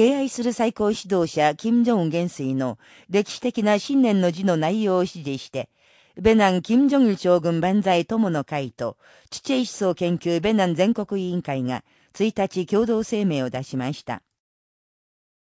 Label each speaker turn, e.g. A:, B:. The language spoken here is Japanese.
A: 敬愛する最高指導者、金正恩元帥の歴史的な信念の字の内容を支持して、ベナン金正日将軍万歳友の会と、チチェ思想研究ベナン全国委員会が1日共同声明を出しました。